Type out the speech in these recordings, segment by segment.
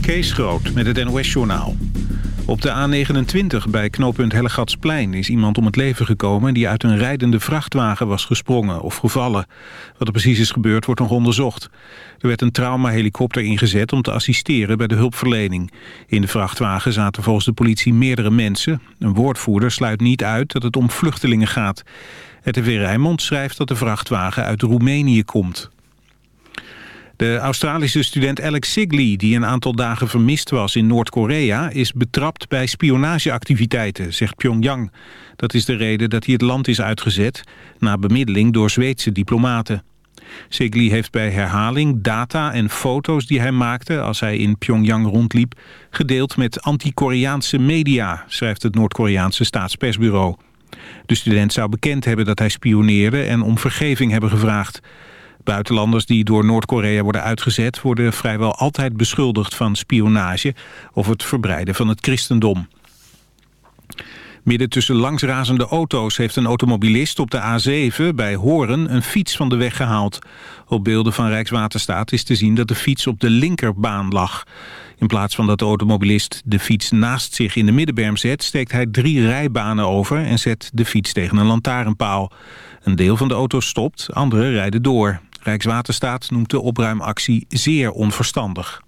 Kees Groot met het NOS-journaal. Op de A29 bij knooppunt Hellegatsplein is iemand om het leven gekomen... die uit een rijdende vrachtwagen was gesprongen of gevallen. Wat er precies is gebeurd wordt nog onderzocht. Er werd een traumahelikopter ingezet om te assisteren bij de hulpverlening. In de vrachtwagen zaten volgens de politie meerdere mensen. Een woordvoerder sluit niet uit dat het om vluchtelingen gaat. RTV Rijnmond schrijft dat de vrachtwagen uit Roemenië komt. De Australische student Alex Sigley, die een aantal dagen vermist was in Noord-Korea... is betrapt bij spionageactiviteiten, zegt Pyongyang. Dat is de reden dat hij het land is uitgezet... na bemiddeling door Zweedse diplomaten. Sigley heeft bij herhaling data en foto's die hij maakte... als hij in Pyongyang rondliep, gedeeld met anti-Koreaanse media... schrijft het Noord-Koreaanse staatspersbureau. De student zou bekend hebben dat hij spioneerde en om vergeving hebben gevraagd. Buitenlanders die door Noord-Korea worden uitgezet... worden vrijwel altijd beschuldigd van spionage... of het verbreiden van het christendom. Midden tussen langsrazende auto's heeft een automobilist op de A7 bij Horen een fiets van de weg gehaald. Op beelden van Rijkswaterstaat is te zien dat de fiets op de linkerbaan lag. In plaats van dat de automobilist de fiets naast zich in de middenberm zet... steekt hij drie rijbanen over en zet de fiets tegen een lantaarnpaal. Een deel van de auto's stopt, andere rijden door. Rijkswaterstaat noemt de opruimactie zeer onverstandig.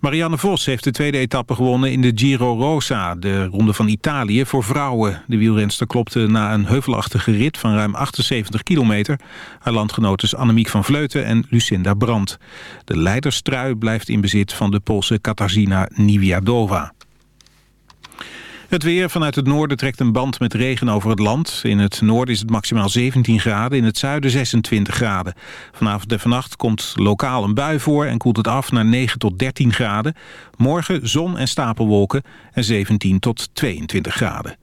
Marianne Vos heeft de tweede etappe gewonnen in de Giro Rosa, de ronde van Italië voor vrouwen. De wielrenster klopte na een heuvelachtige rit van ruim 78 kilometer haar landgenotes Annemiek van Vleuten en Lucinda Brandt. De leiderstrui blijft in bezit van de Poolse Katarzyna Niewiadova. Het weer vanuit het noorden trekt een band met regen over het land. In het noorden is het maximaal 17 graden, in het zuiden 26 graden. Vanavond en vannacht komt lokaal een bui voor en koelt het af naar 9 tot 13 graden. Morgen zon en stapelwolken en 17 tot 22 graden.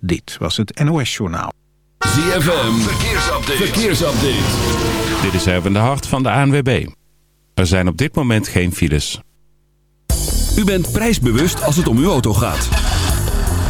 Dit was het NOS Journaal. ZFM, verkeersupdate. verkeersupdate. Dit is even de hart van de ANWB. Er zijn op dit moment geen files. U bent prijsbewust als het om uw auto gaat.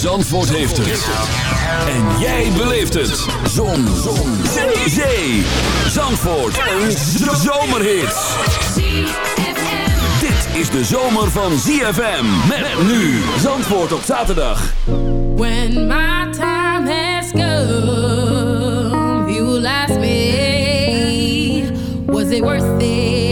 Zandvoort heeft het. En jij beleeft het. Zon. Zon. Zee. Zee. Zandvoort. Een zomerhit. Dit is de zomer van ZFM. Met nu. Zandvoort op zaterdag. When my time has come, you will ask me, was it worth it?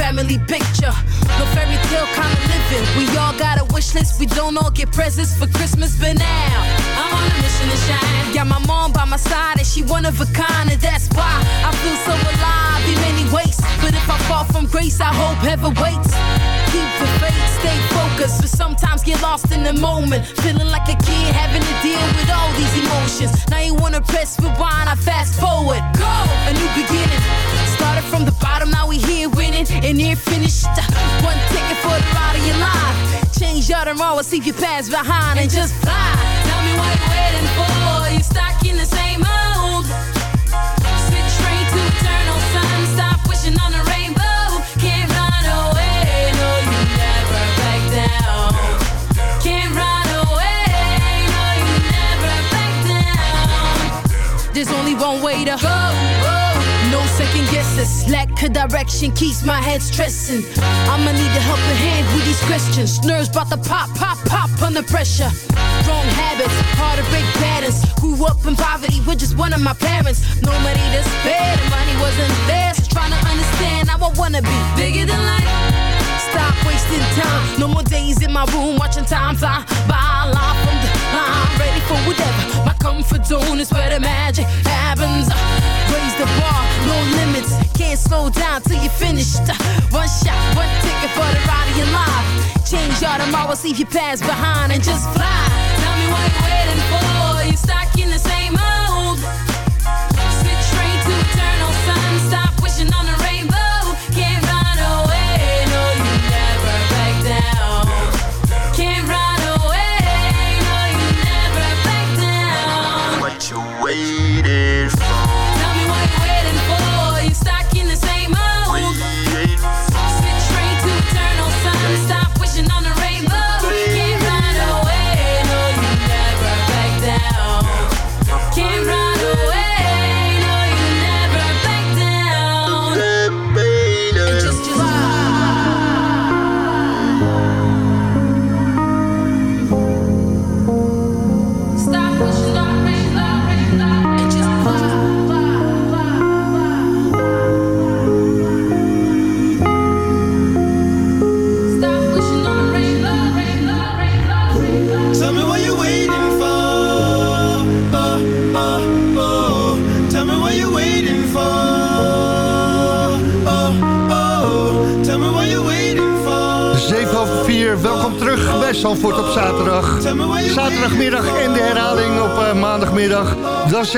Disney picture. No fairy tale kind of living. We all got a wish list. We don't all get presents for Christmas, but now I'm on a mission to shine. Got my mom by my side, and she one of a kind, and that's why I feel so alive in many ways. But if I fall from grace, I hope heaven waits. Keep the faith, stay focused, but sometimes get lost in the moment. Feeling like a kid having to deal with all these emotions. Now you wanna press rewind, I fast forward. And finished. One ticket for the ride of your life. Change your tomorrow, see if you pass behind and just fly. Tell me what you're waiting for. You're stuck in the same old. Switch straight to eternal sun. Stop wishing on a rainbow. Second. Lack of direction keeps my head stressing. I'ma need a helping hand with these questions. Nerves about to pop, pop, pop under pressure. Wrong habits, hard to break patterns. Grew up in poverty with just one of my parents. No money to spare, the money wasn't there. So trying to understand how I wanna be bigger than life. Stop wasting time. No more days in my room watching time fly by. Line from the line, ready for whatever. Comfort zone is where the magic happens. Raise the bar, no limits. Can't slow down till you're finished. One shot, one ticket for the ride of your life. Change your tomorrow, see if you pass behind and just fly. Tell me what you're waiting for. You're stuck in the same old. Switch straight to eternal sun. Stop wishing on a rainbow.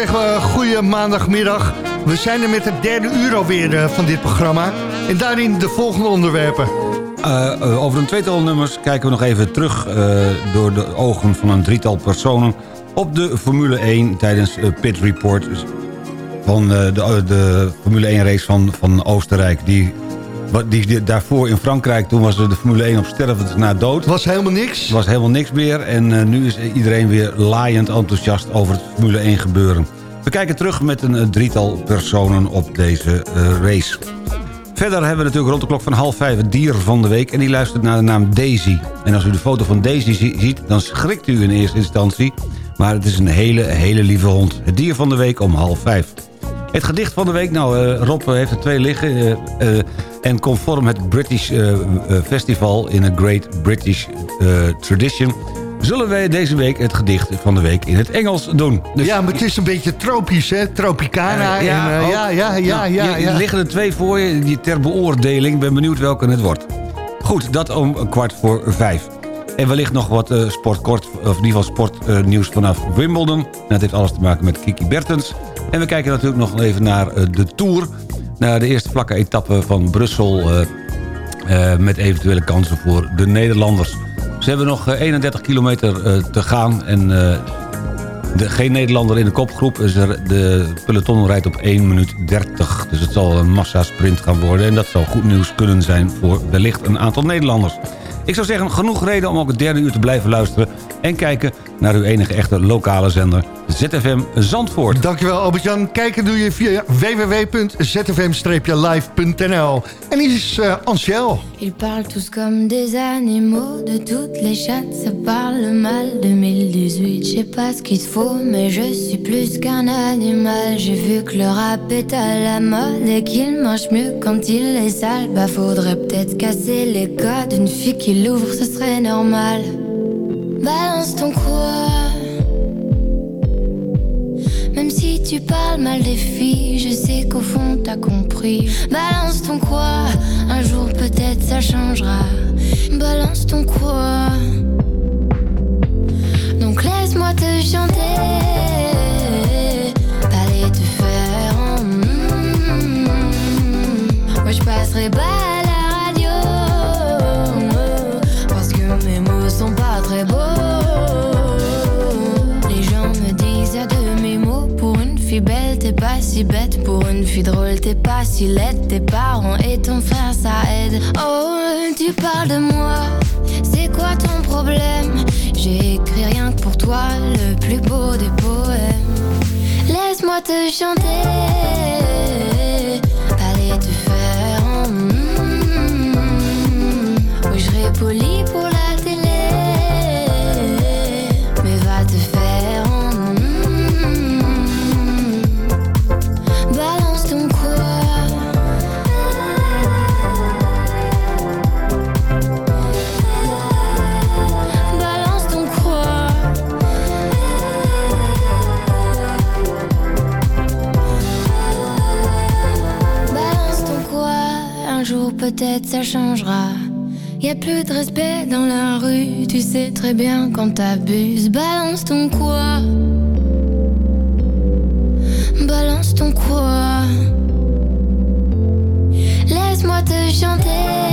Zeggen we goede maandagmiddag. We zijn er met het derde uur alweer eh, van dit programma. En daarin de volgende onderwerpen. Eh, eh, over een tweetal nummers kijken we nog even terug... door de ogen van een drietal personen... op de Formule 1 tijdens Pit Report... van de, de Formule 1 race van, van Oostenrijk... Die, wat- die, die- daarvoor in Frankrijk, toen was de Formule 1 op sterven na dood. Was helemaal niks. was helemaal niks meer. En eh, nu is iedereen weer laaiend enthousiast over het Formule 1 gebeuren. We kijken terug met een eh, drietal personen op deze eh, race. Verder hebben we natuurlijk rond de klok van half vijf het dier van de week... en die luistert naar de naam Daisy. En als u de foto van Daisy zi- ziet, dan schrikt u in eerste instantie... maar het is een hele, hele lieve hond. Het dier van de week om half vijf. Het gedicht van de week, nou, Rob heeft er twee liggen... en conform het British eh, eh, Festival in a Great British eh, Tradition... zullen wij deze week het gedicht van de week in het Engels doen. Dus ja, maar het is een beetje tropisch, hè? Tropicana. en, eh, ook. ja, ja, ja, Nou, ja, ja. Er liggen er twee voor je die ter beoordeling. Ik ben benieuwd welke het wordt. Goed, dat om een kwart voor vijf. En wellicht nog wat sportkort, of in ieder geval sportnieuws vanaf Wimbledon. En dat heeft alles te maken met Kiki Bertens. En we kijken natuurlijk nog even naar de Tour. Naar de eerste vlakke etappe van Brussel... eh, eh, met eventuele kansen voor de Nederlanders. Ze hebben nog eh, 31 kilometer eh, te gaan en de, geen Nederlander in de kopgroep. Dus er- de peloton rijdt op 1 minuut 30. Dus het zal een massasprint gaan worden. En dat zal goed nieuws kunnen zijn voor wellicht een aantal Nederlanders. Ik zou zeggen, genoeg reden om ook het derde uur te blijven luisteren... en kijken naar uw enige echte lokale zender ZFM Zandvoort. Dankjewel Albert-Jan. Kijken doe je via www.zfm-live.nl. En hier is uh, Ansel. Ils parlent tous comme des animaux, de toutes les chattes, ça parle mal. 2018, je sais pas ce qu'il faut, mais je suis plus qu'un animal. J'ai vu que le rap est à la mode et qu'il mange mieux quand il est sale. Bah faudrait peut-être casser les codes, une fille qui l'ouvre, ce serait normal. Balance ton quoi Même si tu parles mal des filles, je sais qu'au fond t'as compris. Balance ton quoi Un jour peut-être ça changera. Balance ton quoi Donc laisse-moi te chanter. Allez te faire en. Moi je passerai pas Fille belle, t'es pas si bête. Pour une fille drôle, t'es pas si laide. Tes parents et ton frère, ça aide. Oh, tu parles de moi. C'est quoi ton problème? J'ai écrit rien que pour toi, le plus beau des poèmes. Laisse-moi te chanter. Allez te faire en mm. Oui, je poli pour la peut-être ça changera. Y a plus de respect dans la rue, tu sais très bien quand t'abuses. Balance ton quoi? Balance ton quoi? Laisse-moi te chanter.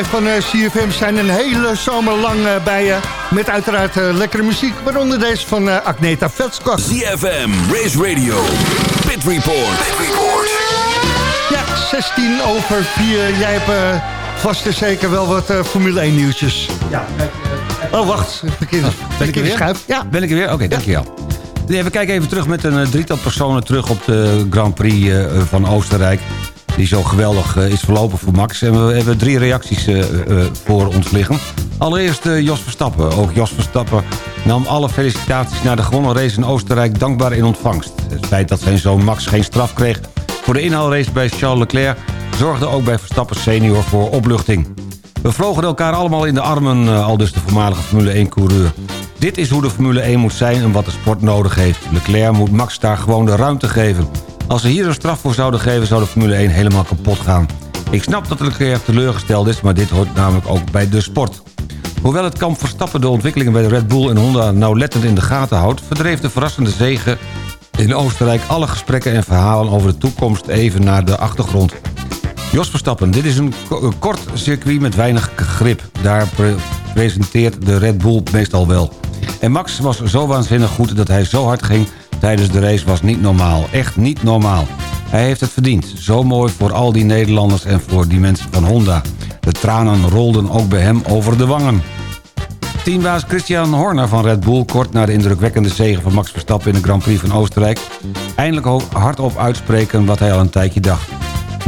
Wij van eh, CFM zijn een hele zomer lang eh, bij je. Met uiteraard eh, lekkere muziek, waaronder deze van Agneta Velskog. CFM, Race Radio, Pit Report. Pit Report. Ja, 16 over 4. Jij hebt vast en zeker wel wat Formule 1 nieuwtjes. Ja, Oh, wacht. Verkeerde, Ben ik er weer? schuif. Ja. Ben ik er weer? Oké, dankjewel. Nee, we kijken even terug met een drietal personen terug op de Grand Prix eh, van Oostenrijk. Die zo geweldig eh, is verlopen voor Max. En we hebben drie reacties eh, eh, voor ons liggen. Allereerst Jos Verstappen. Ook Jos Verstappen nam alle felicitaties naar de gewonnen race in Oostenrijk dankbaar in ontvangst. Het feit dat zijn zoon Max geen straf kreeg voor de inhaalrace bij Charles Leclerc... zorgde ook bij Verstappen senior voor opluchting. We vlogen elkaar allemaal in de armen, al dus de voormalige Formule 1-coureur. Dit is hoe de Formule 1 moet zijn en wat de sport nodig heeft. Leclerc moet Max daar gewoon de ruimte geven. Als ze hier een straf voor zouden geven, zou de Formule 1 helemaal kapot gaan. Ik snap dat Leclerc teleurgesteld is, maar dit hoort namelijk ook bij de sport. Hoewel het kamp Verstappen de ontwikkelingen bij de Red Bull en Honda nauwlettend in de gaten houdt... verdreef de verrassende zege in Oostenrijk alle gesprekken en verhalen over de toekomst even naar de achtergrond. Jos Verstappen, dit is een ko- een kort circuit met weinig grip. Daar pre- presenteert de Red Bull meestal wel. En Max was zo waanzinnig goed dat hij zo hard ging tijdens de race was niet normaal. Echt niet normaal. Hij heeft het verdiend. Zo mooi voor al die Nederlanders en voor die mensen van Honda. De tranen rolden ook bij hem over de wangen. Teambaas Christian Horner van Red Bull... kort na de indrukwekkende zege van Max Verstappen in de Grand Prix van Oostenrijk... eindelijk hardop uitspreken wat hij al een tijdje dacht.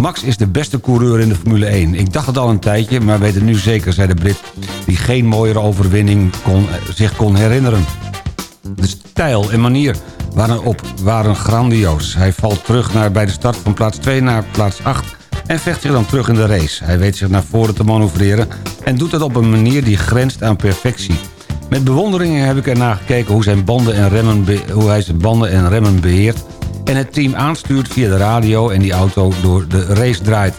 Max is de beste coureur in de Formule 1. Ik dacht het al een tijdje, maar weet het nu zeker, zei de Brit... die geen mooiere overwinning kon, zich kon herinneren. De stijl en manier waren, op, waren grandioos. Hij valt terug naar, bij de start van plaats 2 naar plaats 8... en vecht zich dan terug in de race. Hij weet zich naar voren te manoeuvreren... en doet dat op een manier die grenst aan perfectie. Met bewondering heb ik ernaar gekeken hoe, zijn banden en remmen hoe hij zijn banden en remmen beheert... en het team aanstuurt via de radio en die auto door de race draait.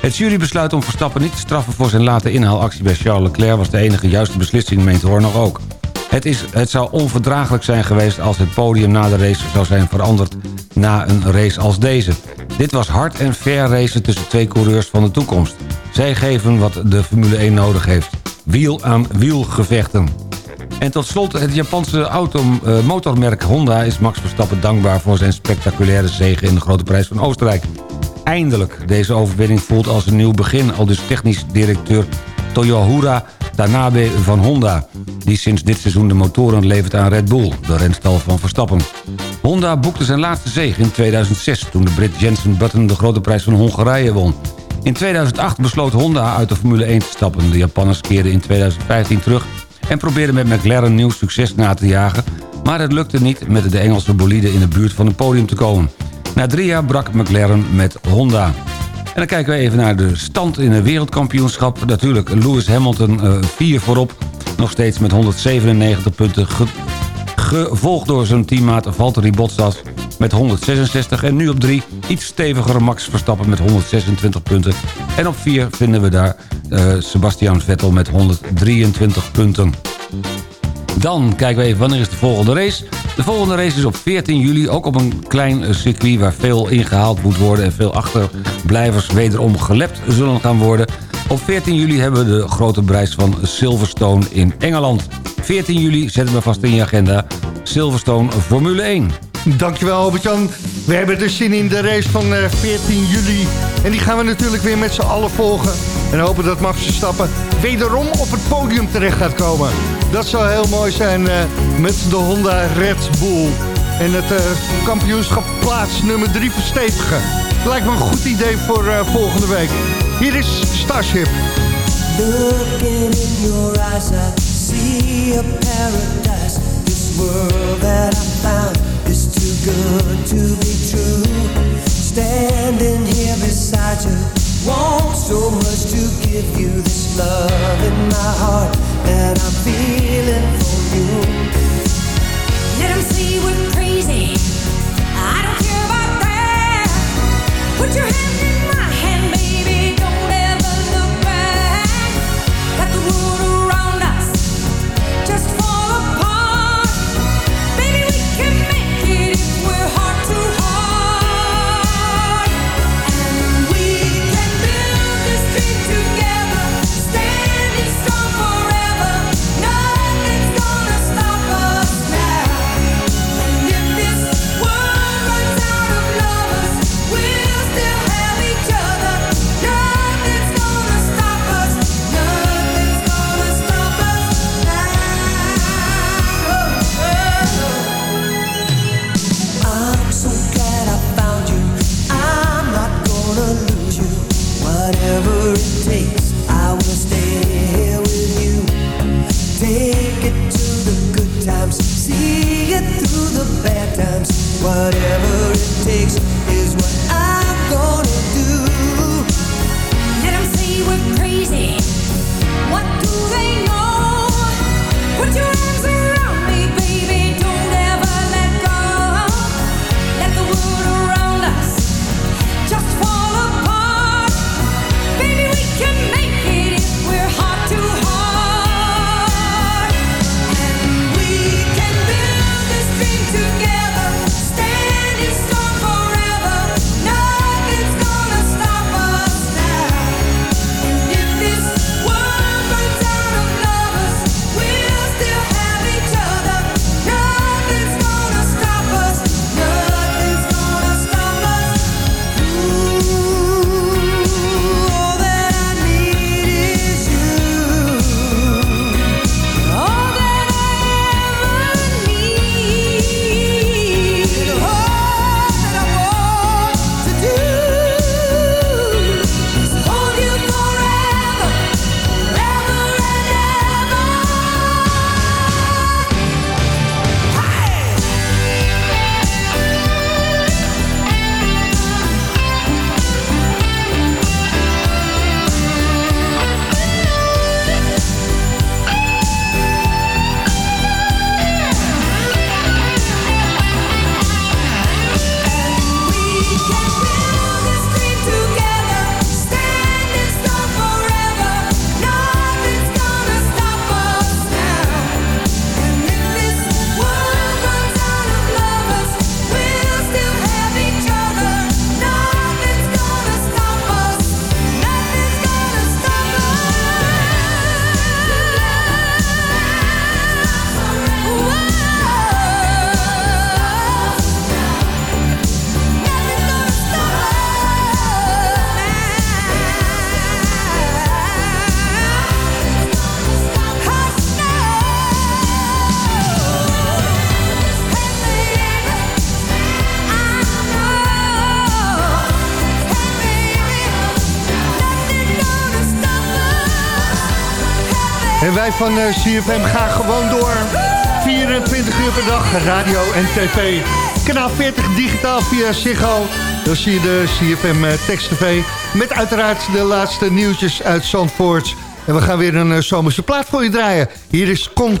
Het jurybesluit om Verstappen niet te straffen voor zijn late inhaalactie bij Charles Leclerc... was de enige juiste beslissing, meent Horner ook. Het, is, het zou onverdraaglijk zijn geweest als het podium na de race zou zijn veranderd... na een race als deze. Dit was hard en fair racen tussen twee coureurs van de toekomst. Zij geven wat de Formule 1 nodig heeft. Wiel aan wiel gevechten. En tot slot, het Japanse auto, eh, Honda is Max Verstappen dankbaar voor zijn spectaculaire zege in de Grote Prijs van Oostenrijk. Eindelijk, deze overwinning voelt als een nieuw begin, al dus technisch directeur Toyohura Tanabe van Honda, die sinds dit seizoen de motoren levert aan Red Bull, de renstal van Verstappen. Honda boekte zijn laatste zege in 2006, toen de Brit Jensen Button de Grote Prijs van Hongarije won. In 2008 besloot Honda uit de Formule 1 te stappen. De Japanners keerden in 2015 terug en probeerden met McLaren nieuw succes na te jagen... maar het lukte niet met de Engelse bolide in de buurt van het podium te komen. Na drie jaar brak McLaren met Honda. En dan kijken we even naar de stand in het wereldkampioenschap. Natuurlijk Lewis Hamilton eh 4 voorop, nog steeds met 197 punten... Ge- gevolgd door zijn teammaat Valtteri Bottas met 166. En nu op 3 iets steviger Max Verstappen met 126 punten. En op 4 vinden we daar eh, Sebastian Vettel met 123 punten. Dan kijken we even, wanneer is de volgende race? De volgende race is op 14 juli, ook op een klein circuit... waar veel ingehaald moet worden en veel achterblijvers wederom gelept zullen gaan worden. Op 14 juli hebben we de grote prijs van Silverstone in Engeland. 14 juli, zetten we vast in je agenda, Silverstone Formule 1. Dankjewel Albert-Jan. We hebben er zin in de race van eh, 14 juli. En die gaan we natuurlijk weer met z'n allen volgen. En hopen dat Max Verstappen wederom op het podium terecht gaat komen. Dat zou heel mooi zijn eh, met de Honda Red Bull. En het eh, kampioenschap plaats nummer 3 verstevigen. Lijkt me een goed idee voor eh, volgende week. Hier is Starship. Looking in your eyes, I see a paradise. This world that I found is too good to be true. Standing here beside you, want so much to give you this love in my heart that I'm feeling for you. See we're crazy. I don't care about that. Put your hand in my hand, Van eh, CFM gaan gewoon door. 24 uur per dag, radio en tv. Kanaal 40 digitaal via Ziggo. Dan zie je de CFM eh, Text TV. Met uiteraard de laatste nieuwtjes uit Zandvoort. En we gaan weer een eh, zomerse plaat voor je draaien. Hier is Con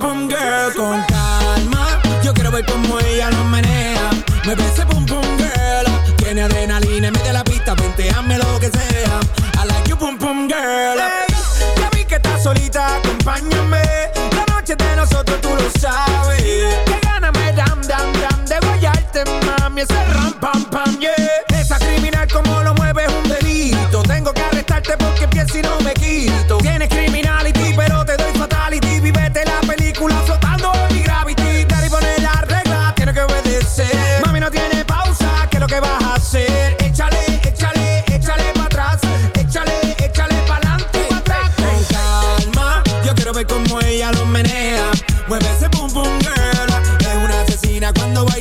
ver cómo ella lo menea. Mueve ese boom boom girl. Tiene adrenalina en medio de la pista, venteame lo que sea. I like your boom boom girl. Ya vi que estás solita, acompáñame.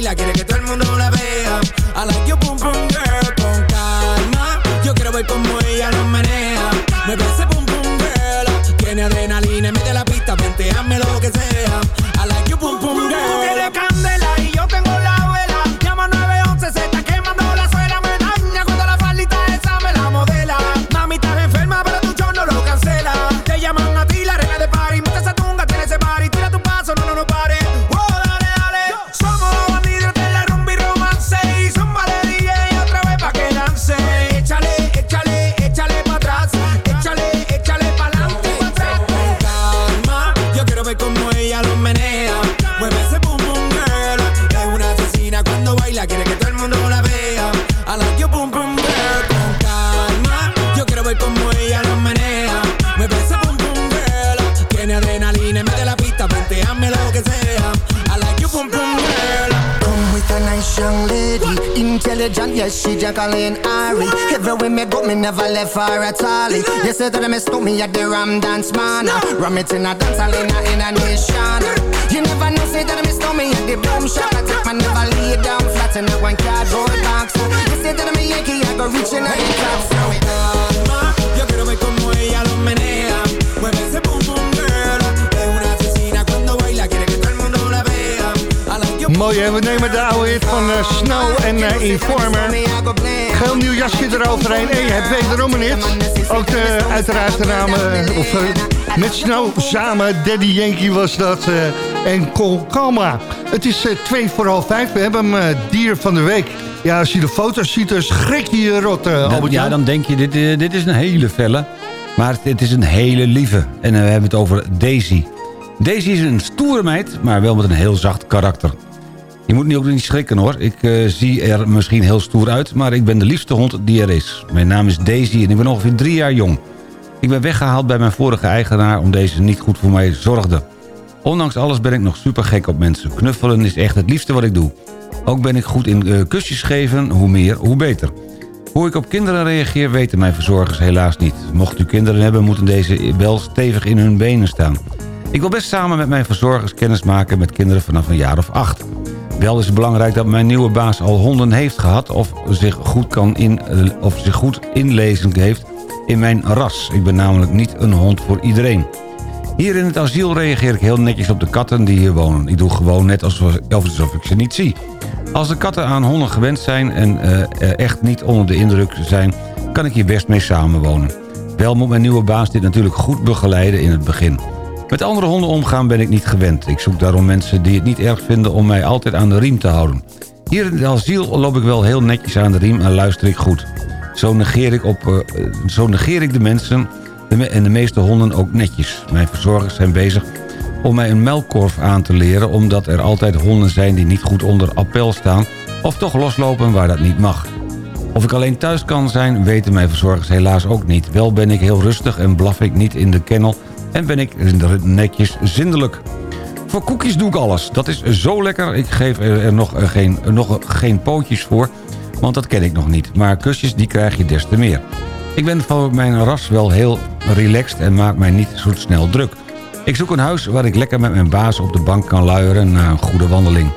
Baila, quiere que todo el mundo la vea. I like your boom boom she Jacqueline Ari. Everywhere me go, me never left her at all. You say that me stop me at the Ram Dance Man. Ram it in a dance hall in a, in a nation. You never know, say that me stop me at the boom shop. I take my never lay down flat in a one cardboard box. You say that me Yankee, I go reaching out the top. So it calma, yo quiero ver cómo ella lo menea. Mueve ese boom boom girl. Es una asesina cuando baila, quiere que todo el mundo la vea. I Mooi, hè? we nemen de oude hit van eh, Snow en eh, Informer. Geel nieuw jasje eroverheen. En je hebt wederom een hit. Ook de, uiteraard de naam, eh, of, eh, met Snow samen, Daddy Yankee was dat. eh, en Col Calma. Het is eh, twee voor half vijf. We hebben hem eh, dier van de week. Ja, als je de foto's ziet, dan schrik je rot, eh, Albert ja, dan denk je, dit, eh, dit is een hele felle. Maar het, is een hele lieve. En eh, we hebben het over Daisy. Daisy is een stoere meid, maar wel met een heel zacht karakter. Je moet niet ook niet schrikken hoor. Ik eh, zie er misschien heel stoer uit, maar ik ben de liefste hond die er is. Mijn naam is Daisy en ik ben ongeveer drie jaar jong. Ik ben weggehaald bij mijn vorige eigenaar om deze niet goed voor mij zorgde. Ondanks alles ben ik nog super gek op mensen. Knuffelen is echt het liefste wat ik doe. Ook ben ik goed in eh, kusjes geven, hoe meer, hoe beter. Hoe ik op kinderen reageer weten mijn verzorgers helaas niet. Mocht u kinderen hebben, moeten deze wel stevig in hun benen staan. Ik wil best samen met mijn verzorgers kennis maken met kinderen vanaf een jaar of acht. Wel is het belangrijk dat mijn nieuwe baas al honden heeft gehad... of zich goed, kan in, eh, of zich goed inlezen heeft in mijn ras. Ik ben namelijk niet een hond voor iedereen. Hier in het asiel reageer ik heel netjes op de katten die hier wonen. Ik doe gewoon net alsof, alsof ik ze niet zie. Als de katten aan honden gewend zijn en eh, echt niet onder de indruk zijn... kan ik hier best mee samenwonen. Wel moet mijn nieuwe baas dit natuurlijk goed begeleiden in het begin. Met andere honden omgaan ben ik niet gewend. Ik zoek daarom mensen die het niet erg vinden om mij altijd aan de riem te houden. Hier in het asiel loop ik wel heel netjes aan de riem en luister ik goed. Zo negeer ik, op, eh, zo negeer ik de mensen en de meeste honden ook netjes. Mijn verzorgers zijn bezig om mij een melkkorf aan te leren... omdat er altijd honden zijn die niet goed onder appel staan... Of toch loslopen waar dat niet mag. Of ik alleen thuis kan zijn, weten mijn verzorgers helaas ook niet. Wel ben ik heel rustig en blaf ik niet in de kennel... en ben ik netjes zindelijk. Voor koekjes doe ik alles. Dat is zo lekker. Ik geef er nog, eh, geen, nog geen pootjes voor, want dat ken ik nog niet. Maar kusjes, die krijg je des te meer. Ik ben van mijn ras wel heel relaxed en maak mij niet zo snel druk. Ik zoek een huis waar ik lekker met mijn baas op de bank kan luieren na een goede wandeling.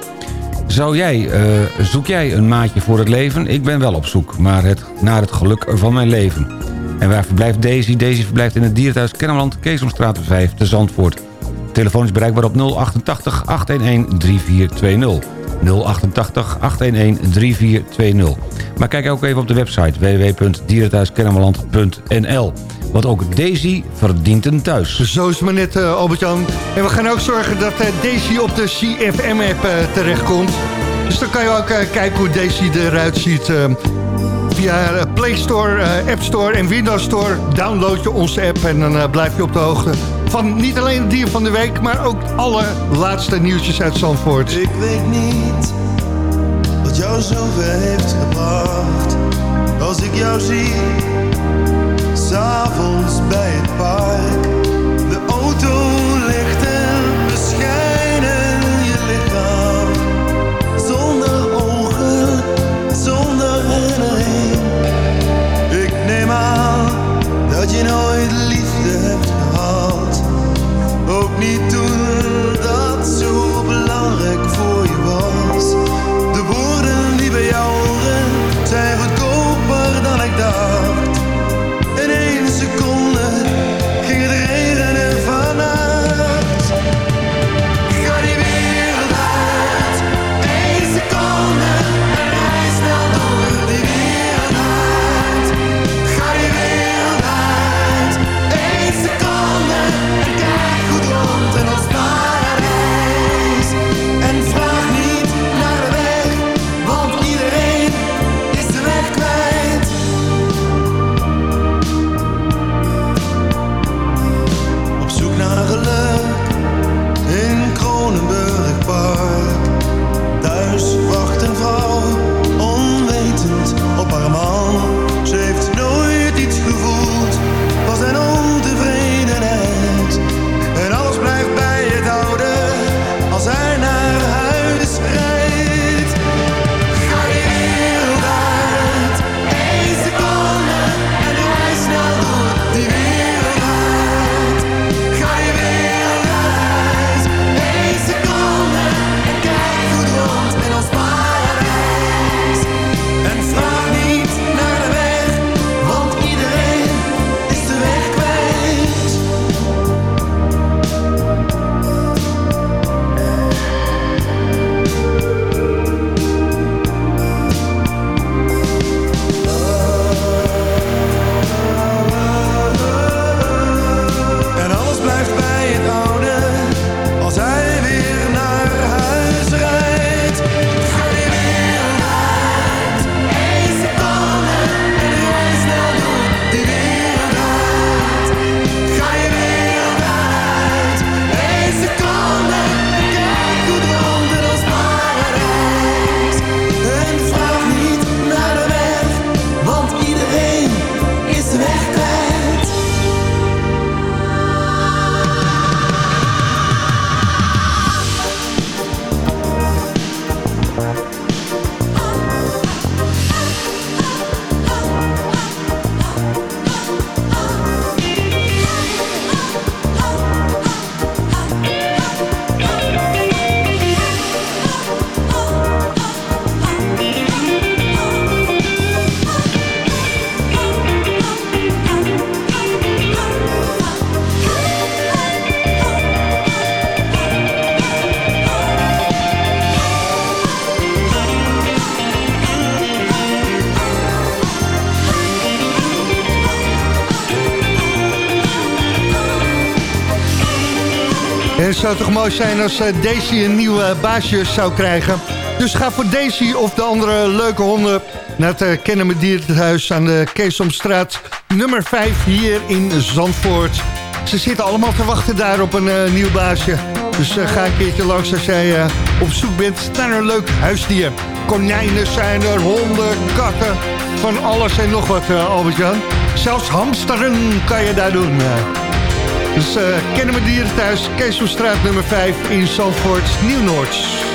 Zou jij, eh, zoek jij een maatje voor het leven? Ik ben wel op zoek, maar het, naar het geluk van mijn leven. En waar verblijft Daisy? Daisy verblijft in het dierenthuis Kennemerland, Keesomstraat 5 te Zandvoort. Telefoon is bereikbaar op 088 811 3420. 088 811 3420. Maar kijk ook even op de website www.dierenthuiskennemerland.nl. Want ook Daisy verdient een thuis. Zo is het maar net, eh, Albert-Jan. En we gaan ook zorgen dat eh, Daisy op de CFM-app eh, terechtkomt. Dus dan kan je ook kijken hoe Daisy eruit ziet. Via eh, Play Store, eh, App Store en Windows Store download je onze app... en dan eh, blijf je op de hoogte van niet alleen het dier van de week... maar ook alle laatste nieuwtjes uit Zandvoort. Ik weet niet wat jou zover heeft gebracht. Als ik jou zie, s'avonds bij het park. Ook niet het zou toch mooi zijn als eh, Daisy een nieuw eh, baasje zou krijgen. Dus ga voor Daisy of de andere leuke honden... naar het uh, Kennemer Dierenhuis aan de Keesomstraat nummer 5 hier in Zandvoort. Ze zitten allemaal te wachten daar op een eh, nieuw baasje. Dus eh, ga een keertje langs als jij eh, op zoek bent naar een leuk huisdier. Konijnen zijn er, honden, katten, van alles en nog wat, eh, Albert-Jan. Zelfs hamsteren kan je daar doen. Dus eh kennen we dieren thuis, Keesomstraat nummer 5 in Zandvoort, Nieuw-Noord.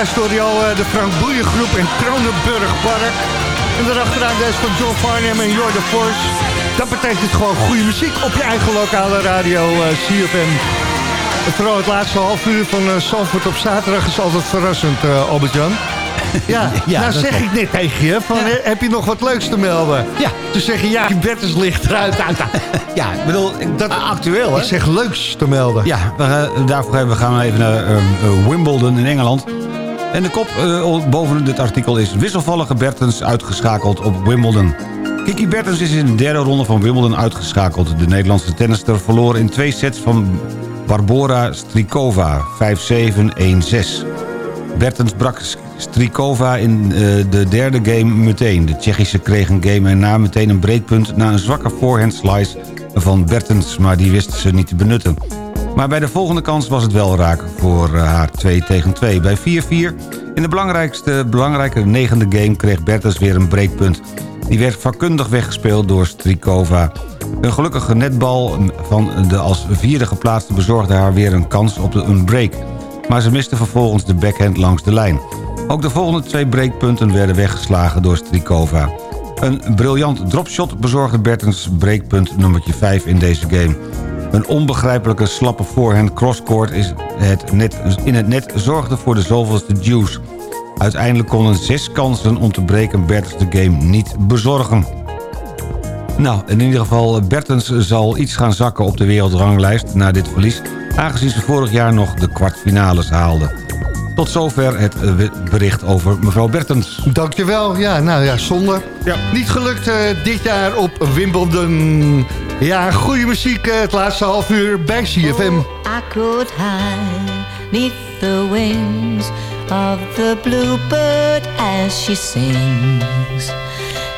Zojuist hoorde je al de Frank Boeien groep in Kronenburg Park. En daarachteraan deze van John Farnham en Jordan Force. Dat betekent gewoon goede muziek op je eigen lokale radio eh CFM. En vooral het laatste half uur van eh Zandvoort op zaterdag is altijd verrassend, eh Albert-Jan. Ja, Ja, nou zeg ik net tegen je, van, heb je nog wat leuks te melden? Ja. Toen zeg je, ja, je bed is licht eruit. Ja, ik bedoel, dat, actueel hè? Ik zeg leuks te melden. Ja, we, gaan- daarvoor gaan we- even naar ehm, eh, Wimbledon in Engeland. En de kop eh, boven dit artikel is... wisselvallige Bertens uitgeschakeld op Wimbledon. Kiki Bertens is in de derde ronde van Wimbledon uitgeschakeld. De Nederlandse tennister verloor in twee sets van Barbora Strikova 5-7, 1-6. Bertens brak Strikova in eh, de derde game meteen. De Tsjechische kreeg een game erna meteen een breekpunt... na een zwakke forehand slice van Bertens, maar die wist ze niet te benutten. Maar bij de volgende kans was het wel raak voor eh, haar 2 tegen 2. Bij 4-4 in de belangrijkste, belangrijke negende game kreeg Bertens weer een breekpunt. Die werd vakkundig weggespeeld door Strikova. Een gelukkige netbal van de als vierde geplaatste bezorgde haar weer een kans op een break. Maar ze miste vervolgens de backhand langs de lijn. Ook de volgende twee breakpunten werden weggeslagen door Strikova. Een briljant dropshot bezorgde Bertens breakpunt nummertje 5 in deze game. Een onbegrijpelijke slappe voorhand crosscourt is het net, in het net zorgde voor de zoveelste juice. Uiteindelijk konden zes kansen om te breken Bertens de game niet bezorgen. Nou, in ieder geval, Bertens zal iets gaan zakken op de wereldranglijst na dit verlies... aangezien ze vorig jaar nog de kwartfinales haalde. Tot zover het eh, bericht over mevrouw Bertens. Dankjewel. Ja, nou ja, zonde. Niet gelukt eh, dit jaar op Wimbledon. Ja, goede muziek eh, het laatste half uur bij CFM. I could hide neath the wings of the bluebird as she sings.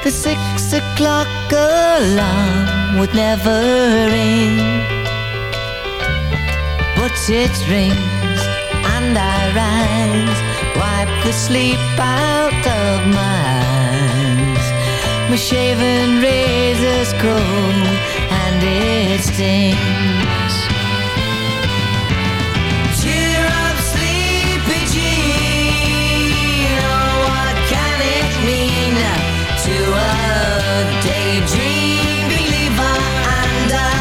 The six o'clock alarm would never ring, but it rings and I rise, wipe the sleep out of my eyes. My shaven razor's cold and it stings. Cheer up, sleepy Jean. Oh, what can it mean to a daydream believer and a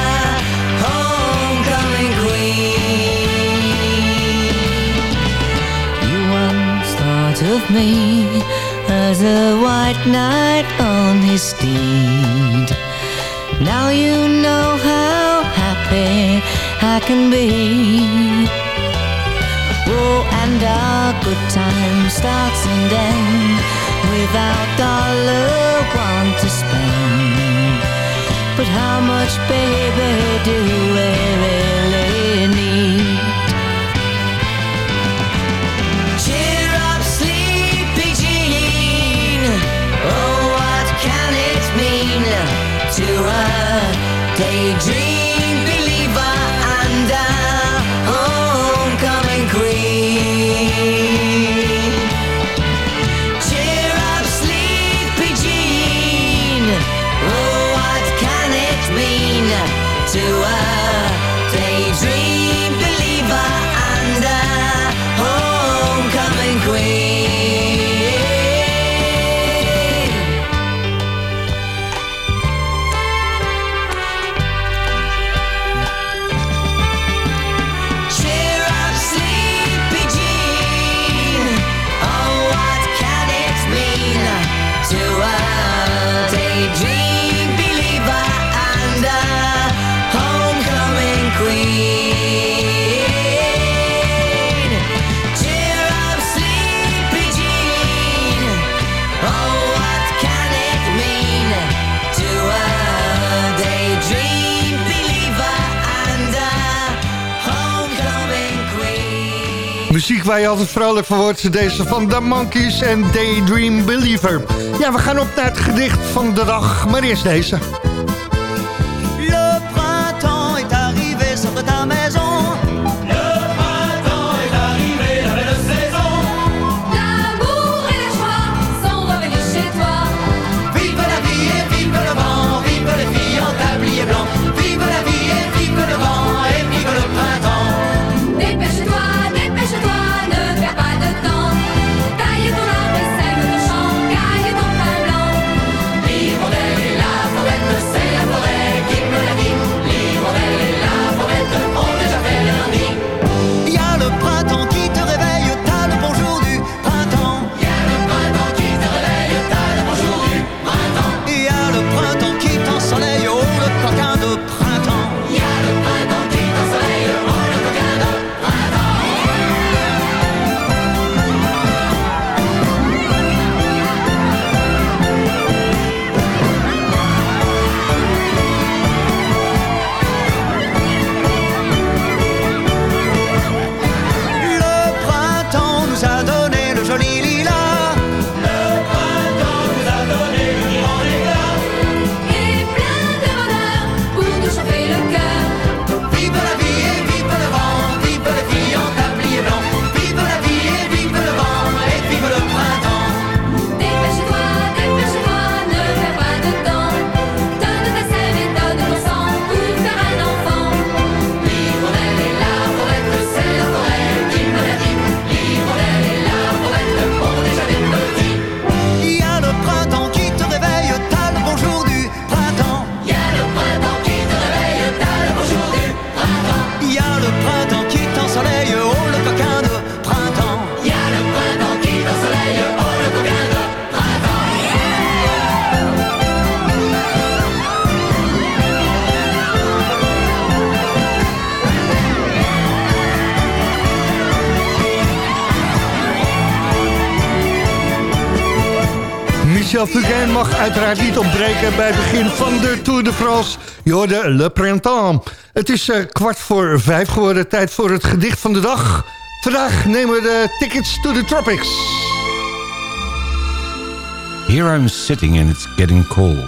homecoming queen? You once thought of me as a white knight on his steed. Now you know how happy I can be. Oh, and our good time starts and ends without dollar one to spend. But how much, baby, do we really daydream Muziek waar je altijd vrolijk van wordt. Deze van The Monkeys en Daydream Believer. Ja, we gaan op naar het gedicht van de dag. Maar eerst deze. Michel Fugain mag uiteraard niet ontbreken bij het begin van de Tour de France. Je hoorde Le Printemps. Het is eh, kwart voor vijf geworden, tijd voor het gedicht van de dag. Vandaag nemen we de tickets to the tropics. Here I'm sitting and it's getting cold.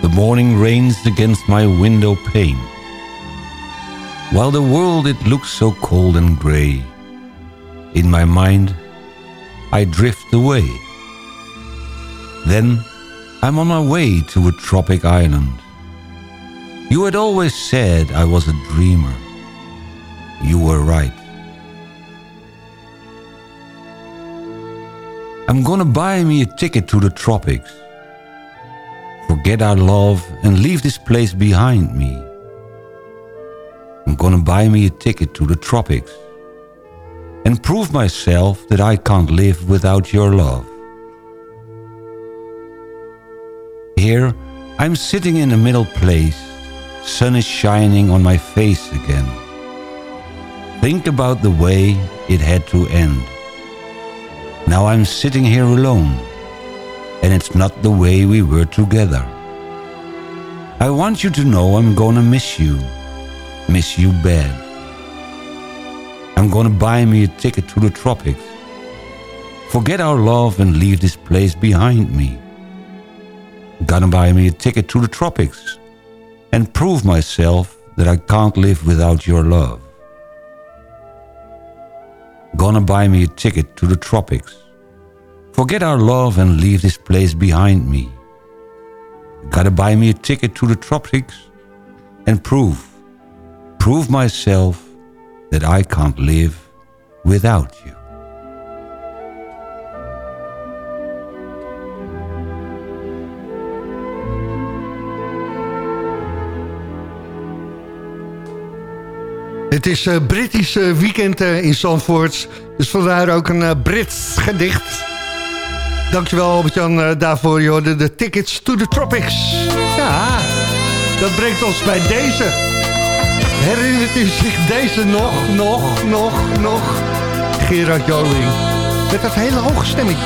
The morning rains against my window pane. While the world it looks so cold and grey. In my mind, I drift away. Then I'm on my way to a tropic island. You had always said I was a dreamer. You were right. I'm gonna buy me a ticket to the tropics. Forget our love and leave this place behind me. I'm gonna buy me a ticket to the tropics and prove myself that I can't live without your love. Here, I'm sitting in a middle place, sun is shining on my face again. Think about the way it had to end. Now I'm sitting here alone, and it's not the way we were together. I want you to know I'm gonna miss you, miss you bad. I'm gonna buy me a ticket to the tropics. Forget our love and leave this place behind me. Gonna buy me a ticket to the tropics and prove myself that I can't live without your love. Gonna buy me a ticket to the tropics. Forget our love and leave this place behind me. Gotta buy me a ticket to the tropics and prove, prove myself that I can't live without you. Het is eh, Britisch eh, weekend eh, in Zandvoort. Dus vandaar ook een Brits gedicht. Dankjewel Albert-Jan daarvoor. Je hoorde de tickets to the tropics. Ja, dat brengt ons bij deze. Herinnert u zich deze nog, nog, nog, nog? Gerard Joling. Met dat hele hoge stemming.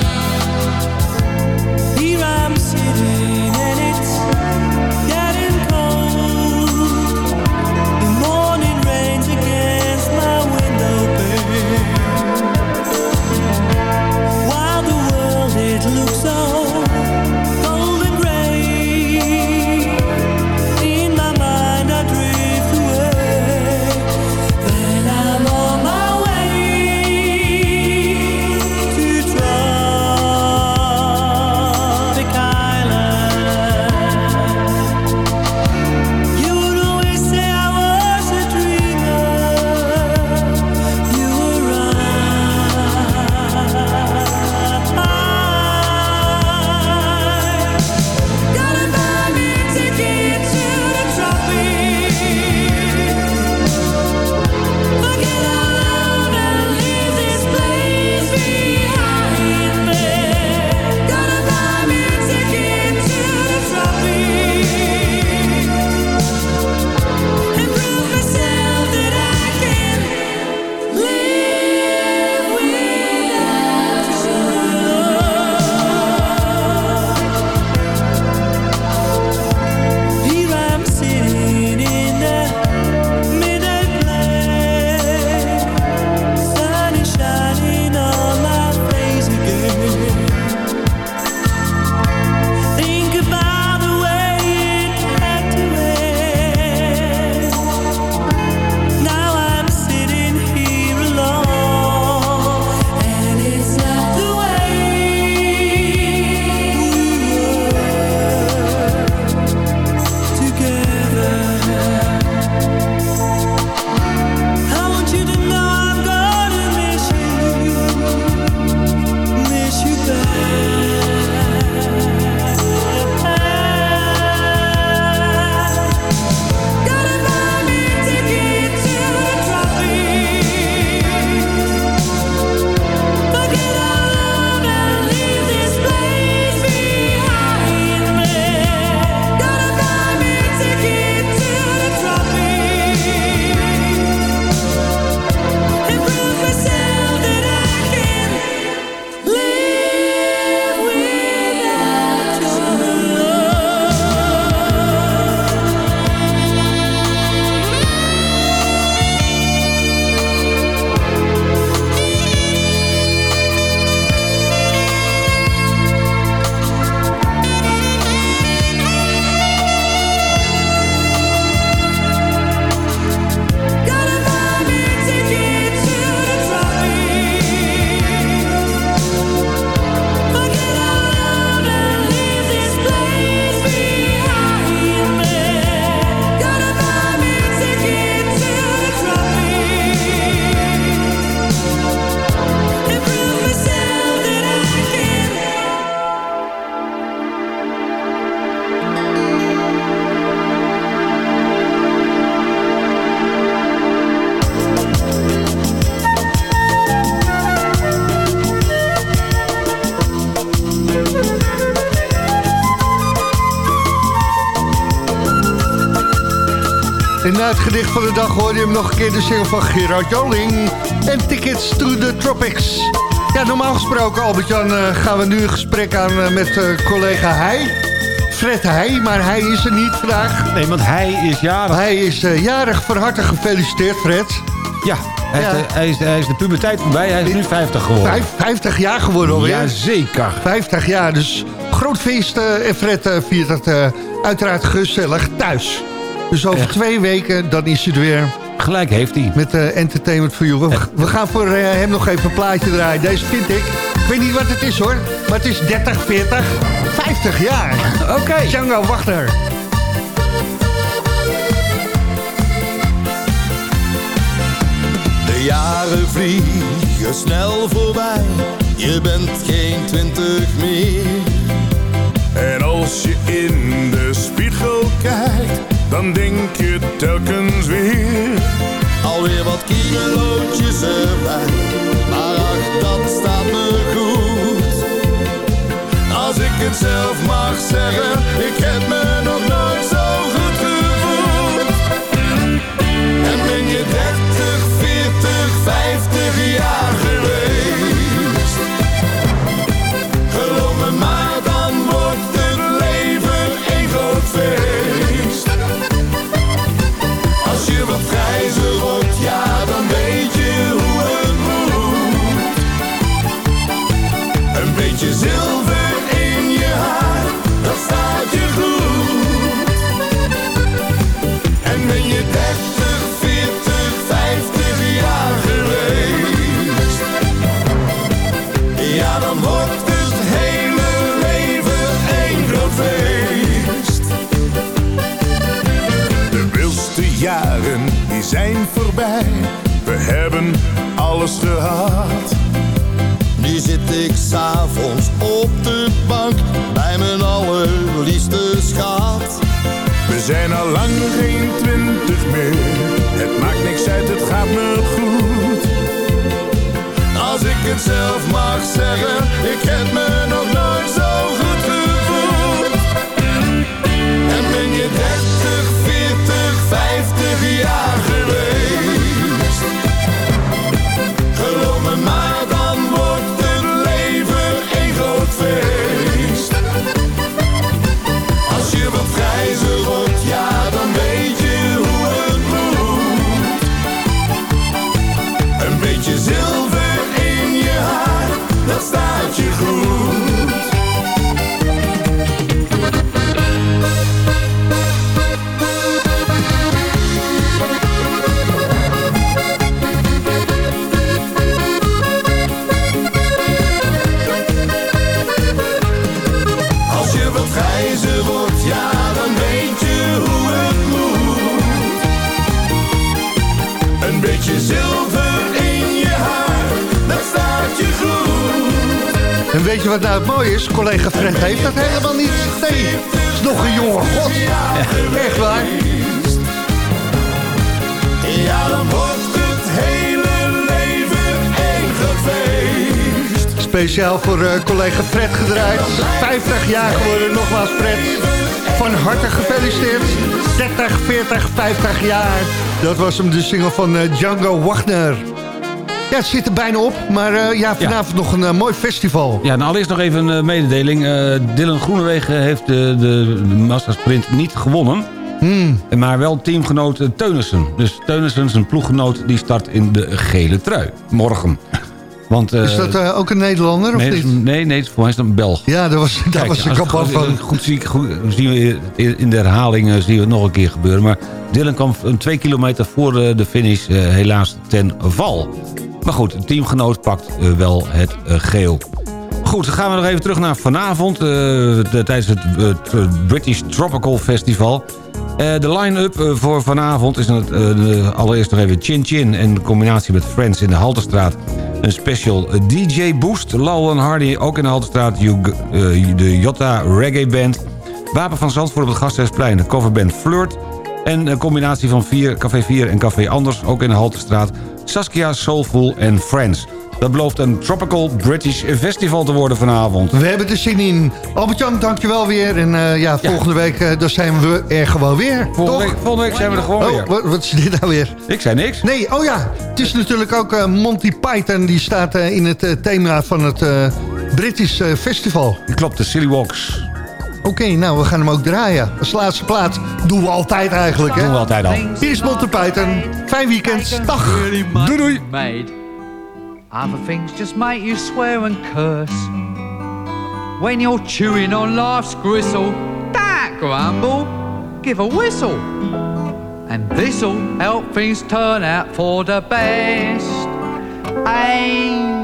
Van de dag hoorde je hem nog een keer de single van Gerard Joling. En Tickets to the Tropics. Ja, normaal gesproken, Albert-Jan, eh, gaan we nu een gesprek aan eh, met eh, collega Heij. Fred Heij, maar hij is er niet vandaag. Nee, want hij is jarig. Hij is jarig. Van harte gefeliciteerd, Fred. Ja, hij, Ja. Is de, hij, is, hij is de puberteit voorbij. Hij is nu 50 geworden. Vijf, 50 jaar geworden alweer. Jazeker. 50 jaar, dus groot feest. en Fred viert dat uiteraard gezellig thuis. Dus over Echt. twee weken, dan is hij er weer. Gelijk heeft hij. Met eh, Entertainment for You. We, we gaan voor eh, hem nog even een plaatje draaien. Deze vind ik. Ik weet niet wat het is hoor. Maar het is 30, 40, 50 jaar. Oké. Django Wagner. De jaren vliegen snel voorbij, je bent geen twintig meer. Dan denk je telkens weer. Alweer wat kilootjes erbij, maar ach, dat staat me goed. Als ik het zelf mag zeggen, ik heb zijn al lang geen twintig meer. Het maakt niks uit, het gaat me goed. Als ik het zelf mag zeggen, ik heb me nog nooit wat nou het mooie is? Collega Fred heeft dat helemaal niet. Nee, is nog een jonge god. Echt waar. Ja, dan wordt het hele leven een groot feest. Speciaal voor eh, collega Fred gedraaid. 50 jaar geworden, nogmaals Fred. Van harte gefeliciteerd. 30, 40, 50 jaar. Dat was hem, de single van eh, Django Wagner. Ja, het zit er bijna op, maar eh, ja, vanavond nog een eh, mooi festival. Ja, nou allereerst nog even een eh, mededeling. Dylan Groenewegen heeft de, de, de Mastersprint niet gewonnen. Hmm. Maar wel teamgenoot Teunissen. Dus Teunissen, zijn ploeggenoot, die start in de gele trui. Morgen. Want, Is dat ook een Nederlander of nee, dat niet? is nee, nee, voor mij is dat een Belg. Ja, daar was, Kijk, was bang goed- van. Goed, zie, ik- goed zien we in- de herhaling zien we het nog een keer gebeuren. Maar Dylan kwam twee kilometer voor de, de finish helaas ten val. Maar goed, teamgenoot pakt eh, wel het eh, geel. Goed, dan gaan we nog even terug naar vanavond. eh, de- tijdens het British Tropical Festival. De line-up voor vanavond is de- allereerst nog even Chin Chin... in combinatie met Friends in de Halterstraat. Een special DJ Boost. Lal en Hardy ook in de Halterstraat. De Jota Reggae Band. Wapen van Zandvoort op het Gasthuisplein. De coverband Flirt. En een combinatie van vier, Café 4 en Café Anders, ook in de Halterstraat. Saskia, Soulful en Friends. Dat belooft een Tropical British Festival te worden vanavond. We hebben er zin in. Albert-Jan, dankjewel weer. En eh, ja, volgende week uh, dan zijn we er gewoon weer. Volgende week, volgende week zijn we er gewoon oh, weer. Wat, wat is dit nou weer? Ik zei niks. Nee, oh ja. Het is natuurlijk ook uh, Monty Python. Die staat in het thema van het British Festival. Klopt, de Silly Walks. Oké, okay, nou, we gaan hem ook draaien. Als laatste plaat doen we altijd eigenlijk, hè? Doen we altijd al. Hier is Monty Python. Fijn weekend. Dag. Doei doei. Other things just make you swear and curse. When you're chewing on life's gristle, don't grumble, give a whistle. And this'll help things turn out for the best. And